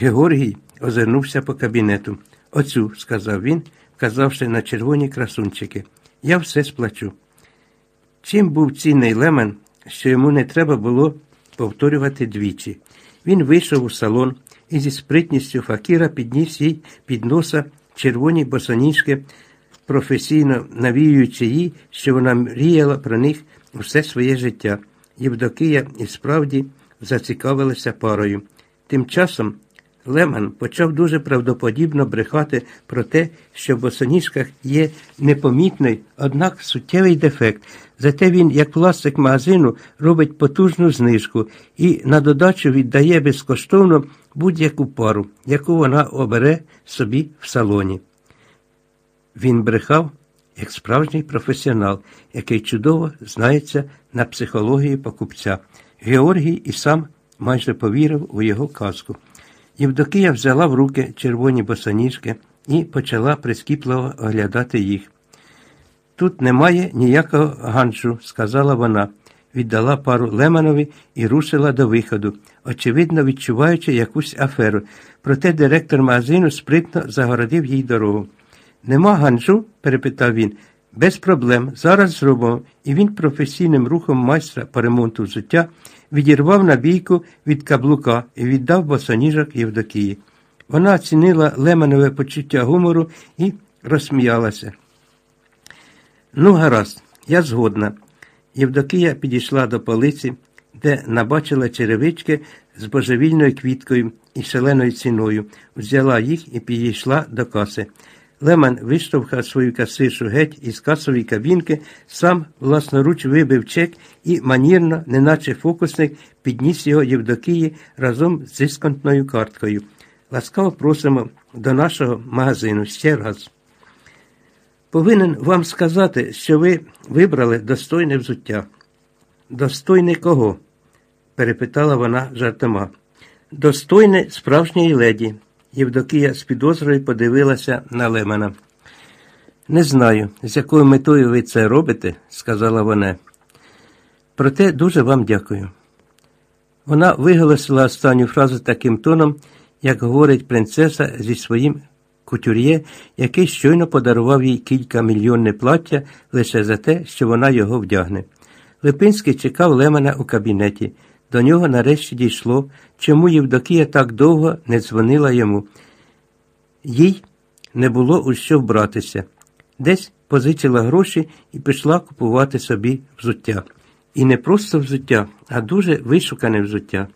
Георгій озирнувся по кабінету. Оцю, сказав він, вказавши на червоні красунчики. Я все сплачу. Чим був цінний леман, що йому не треба було повторювати двічі. Він вийшов у салон і зі спритністю факіра підніс їй під носа червоні босоніжки, професійно навіюючи їй, що вона мріяла про них все своє життя. Євдокия і справді зацікавилася парою. Тим часом Леман почав дуже правдоподібно брехати про те, що в босоніжках є непомітний, однак суттєвий дефект. Зате він, як власник магазину, робить потужну знижку і на додачу віддає безкоштовно будь-яку пару, яку вона обере собі в салоні. Він брехав як справжній професіонал, який чудово знається на психології покупця. Георгій і сам майже повірив у його казку. Євдокія взяла в руки червоні босоніжки і почала прискіпливо оглядати їх. Тут немає ніякого ганшу, сказала вона, віддала пару Леманові і рушила до виходу, очевидно відчуваючи якусь аферу. Проте директор магазину спритно загородив їй дорогу. Нема ганжу? перепитав він. Без проблем. Зараз зробимо. І він професійним рухом майстра по ремонту взуття відірвав набійку від каблука і віддав босоніжок Євдокії. Вона оцінила Леманове почуття гумору і розсміялася. Ну, гаразд, я згодна. Євдокія підійшла до полиці, де набачила черевички з божевільною квіткою і шаленою ціною, взяла їх і підійшла до каси. Леман виштовхав свою касиршу геть із касової кабінки, сам власноруч вибив чек і манірно, неначе фокусник, підніс його Євдокії разом з дисконтною карткою. Ласкаво просимо до нашого магазину ще раз. Повинен вам сказати, що ви вибрали достойне взуття. Достойне кого? перепитала вона жартома. Достойне справжньої леді. Євдокія з підозрою подивилася на Лемана. Не знаю, з якою метою ви це робите, сказала вона. Проте дуже вам дякую. Вона виголосила останню фразу таким тоном, як говорить принцеса зі своїм кутюр'є, який щойно подарував їй кілька мільйонне плаття лише за те, що вона його вдягне. Липинський чекав Лемана у кабінеті. До нього нарешті дійшло, чому Євдокія так довго не дзвонила йому. Їй не було у що вбратися. Десь позичила гроші і пішла купувати собі взуття. І не просто взуття, а дуже вишукане взуття.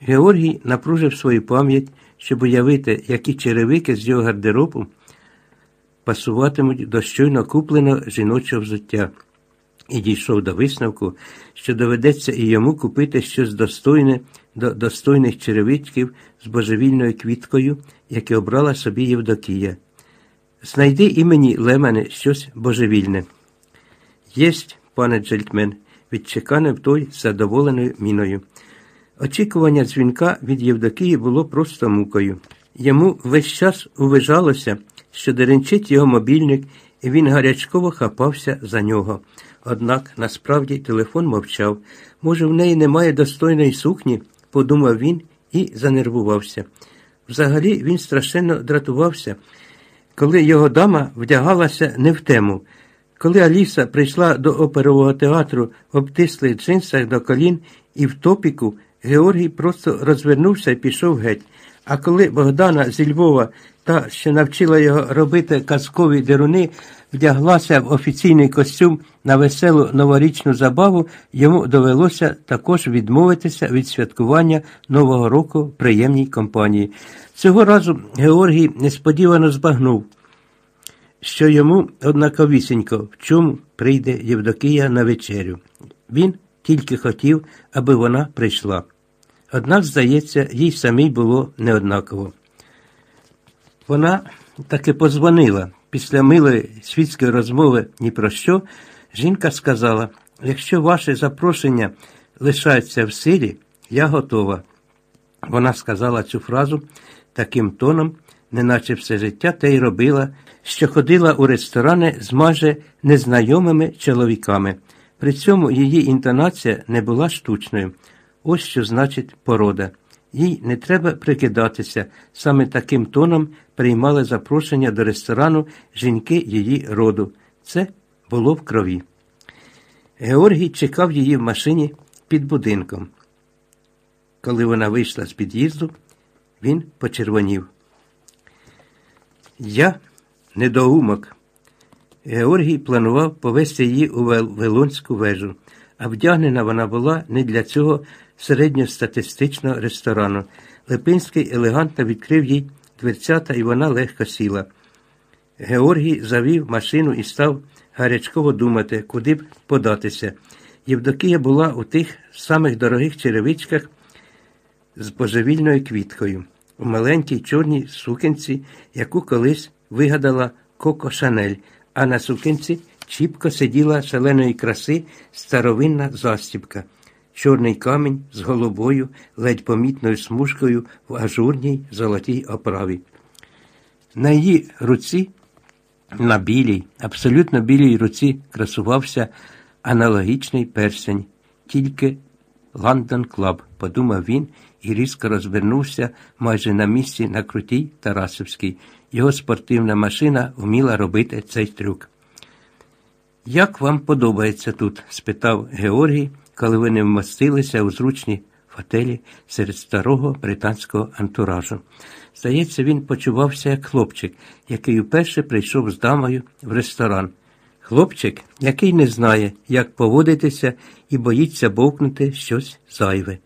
Георгій напружив свою пам'ять, щоб уявити, які черевики з його гардеробу пасуватимуть до щойно купленого жіночого взуття і дійшов до висновку, що доведеться і йому купити щось достойне до достойних черевичків з божевільною квіткою, яке обрала собі Євдокія. Знайди імені Лемене щось божевільне. Єсть, пане джельтмен, відчеканив той задоволеною міною. Очікування дзвінка від Євдокії було просто мукою. Йому весь час увижалося, що деренчить його мобільник, він гарячково хапався за нього. Однак насправді телефон мовчав. Може, в неї немає достойної сукні, подумав він і занервувався. Взагалі він страшенно дратувався, коли його дама вдягалася не в тему. Коли Аліса прийшла до оперового театру в обтислих джинсах до колін і в топіку, Георгій просто розвернувся і пішов геть. А коли Богдана зі Львова, та, що навчила його робити казкові деруни, вдяглася в офіційний костюм на веселу новорічну забаву, йому довелося також відмовитися від святкування Нового року в приємній компанії. Цього разу Георгій несподівано збагнув, що йому однаковісінько, в чому прийде Євдокія на вечерю. Він тільки хотів, аби вона прийшла. Однак, здається, їй самій було неоднаково. Вона таки позвонила. Після милої світської розмови ні про що, жінка сказала: якщо ваше запрошення лишається в силі, я готова. Вона сказала цю фразу таким тоном, неначе все життя те й робила, що ходила у ресторани з майже незнайомими чоловіками. При цьому її інтонація не була штучною. Ось що значить порода. Їй не треба прикидатися, саме таким тоном приймали запрошення до ресторану жінки її роду. Це було в крові. Георгій чекав її в машині під будинком. Коли вона вийшла з під'їзду, він почервонів. Я недоумок. Георгій планував повести її у Вавилонську вежу, а вдягнена вона була не для цього середньостатистичного ресторану. Липинський елегантно відкрив їй дверцята, і вона легко сіла. Георгій завів машину і став гарячково думати, куди б податися. Євдокія була у тих самих дорогих черевичках з божевільною квіткою, у маленькій чорній сукенці, яку колись вигадала Коко Шанель, а на сукенці чіпко сиділа шаленої краси старовинна застібка, чорний камінь з голубою, ледь помітною смужкою в ажурній золотій оправі. На її руці, на білій, абсолютно білій руці красувався аналогічний персень, тільки London Club, подумав він і різко розвернувся майже на місці на крутій Тарасовській. Його спортивна машина вміла робити цей трюк. Як вам подобається тут? спитав Георгій, коли вони вмостилися у зручній фотелі серед старого британського антуражу. Здається, він почувався як хлопчик, який уперше прийшов з дамою в ресторан. Хлопчик, який не знає, як поводитися і боїться бовкнути щось зайве.